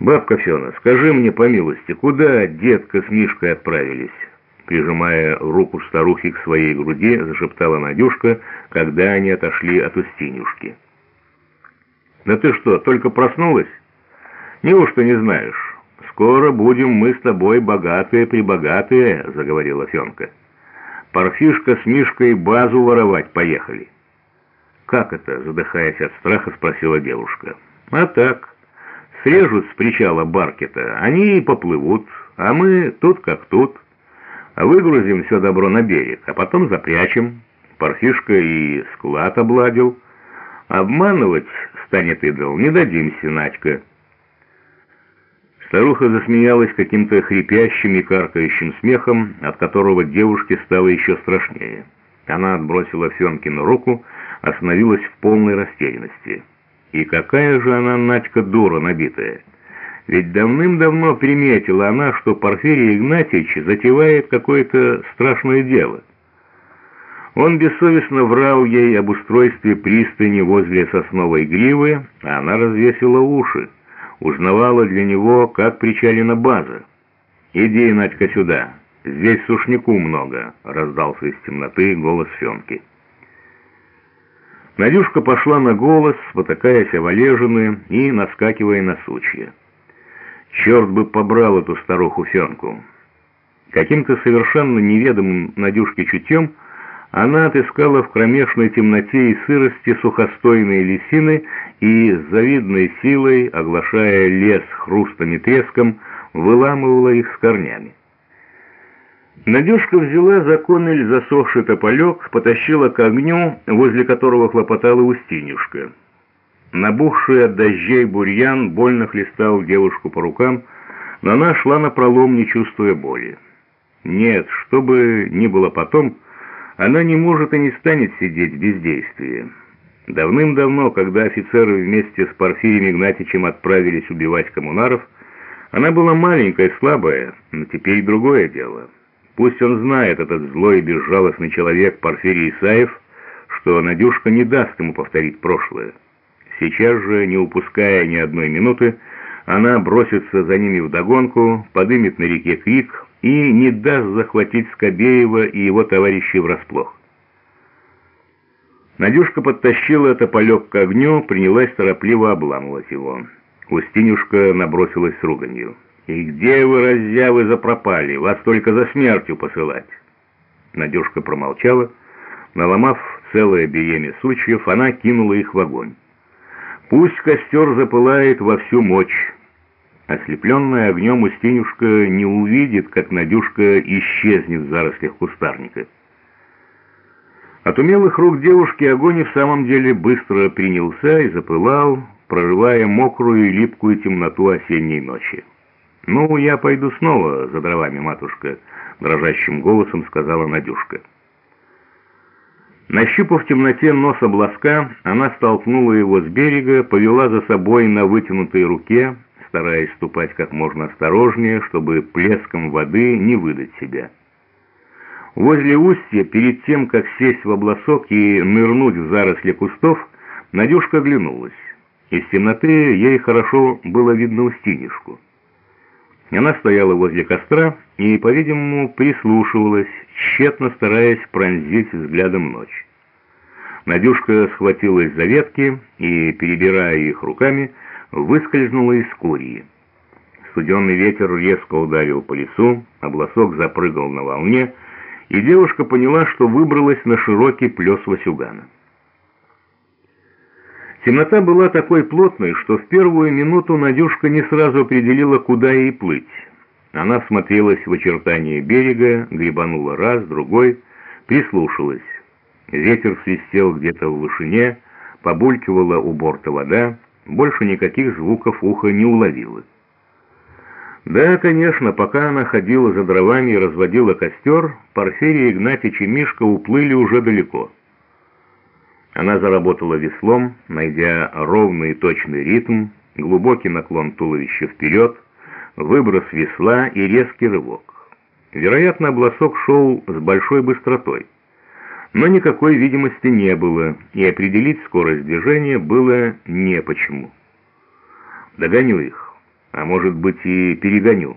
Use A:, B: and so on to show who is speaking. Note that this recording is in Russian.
A: «Бабка Фена, скажи мне по милости, куда детка с Мишкой отправились?» Прижимая руку старухи к своей груди, зашептала Надюшка, когда они отошли от Устинюшки. «Да ты что, только проснулась? Неужто не знаешь? Скоро будем мы с тобой богатые-прибогатые», — заговорила Фенка. «Парфишка с Мишкой базу воровать поехали». «Как это?» — задыхаясь от страха, спросила девушка. «А так». Срежут с причала Баркета, они и поплывут, а мы тут как тут. Выгрузим все добро на берег, а потом запрячем. Парфишка и склад обладил. Обманывать станет идол, не дадимся, Надька. Старуха засмеялась каким-то хрипящим и каркающим смехом, от которого девушке стало еще страшнее. Она отбросила Фенкину руку, остановилась в полной растерянности. И какая же она, Надька, дура набитая! Ведь давным-давно приметила она, что Порфирий Игнатьевич затевает какое-то страшное дело. Он бессовестно врал ей об устройстве пристани возле сосновой гривы, а она развесила уши, узнавала для него, как причалена база. «Иди, Надька, сюда, здесь сушняку много», — раздался из темноты голос Фенки. Надюшка пошла на голос, спотыкаясь о валежины и наскакивая на сучья. Черт бы побрал эту старуху Фенку. Каким-то совершенно неведомым Надюшке чутьем она отыскала в кромешной темноте и сырости сухостойные лисины и с завидной силой, оглашая лес хрустом и треском, выламывала их с корнями. Надюшка взяла за засохший тополек, потащила к огню, возле которого хлопотала Устинюшка. Набухший от дождей бурьян больно хлестал девушку по рукам, но она шла напролом, не чувствуя боли. Нет, что бы ни было потом, она не может и не станет сидеть в бездействии. Давным-давно, когда офицеры вместе с Порфирием Игнатьичем отправились убивать коммунаров, она была маленькая, слабая, но теперь другое дело — Пусть он знает, этот злой и безжалостный человек Порфирий Исаев, что Надюшка не даст ему повторить прошлое. Сейчас же, не упуская ни одной минуты, она бросится за ними вдогонку, подымет на реке крик и не даст захватить Скобеева и его товарищей врасплох. Надюшка подтащила тополек к огню, принялась торопливо обламывать его. Устинюшка набросилась с руганью. «И где вы, раззявы, запропали? Вас только за смертью посылать!» Надюшка промолчала. Наломав целое биемя сучьев, она кинула их в огонь. «Пусть костер запылает во всю мощь!» Ослепленная огнем Устинюшка не увидит, как Надюшка исчезнет в зарослях кустарника. От умелых рук девушки огонь и в самом деле быстро принялся и запылал, прорывая мокрую и липкую темноту осенней ночи. «Ну, я пойду снова за дровами, матушка», — дрожащим голосом сказала Надюшка. Нащупав в темноте нос обласка, она столкнула его с берега, повела за собой на вытянутой руке, стараясь ступать как можно осторожнее, чтобы плеском воды не выдать себя. Возле устья, перед тем, как сесть в обласок и нырнуть в заросли кустов, Надюшка оглянулась. Из темноты ей хорошо было видно Устинишку. Она стояла возле костра и, по-видимому, прислушивалась, тщетно стараясь пронзить взглядом ночь. Надюшка схватилась за ветки и, перебирая их руками, выскользнула из курии. Студенный ветер резко ударил по лесу, обласок запрыгал на волне, и девушка поняла, что выбралась на широкий плес Васюгана. Темнота была такой плотной, что в первую минуту Надюшка не сразу определила, куда ей плыть. Она смотрелась в очертания берега, гребанула раз, другой, прислушалась. Ветер свистел где-то в вышине, побулькивала у борта вода, больше никаких звуков уха не уловила. Да, конечно, пока она ходила за дровами и разводила костер, Порфирий Игнатьич и Мишка уплыли уже далеко. Она заработала веслом, найдя ровный и точный ритм, глубокий наклон туловища вперед, выброс весла и резкий рывок. Вероятно, обласок шел с большой быстротой. Но никакой видимости не было, и определить скорость движения было не почему. Догоню их. а может быть и перегоню.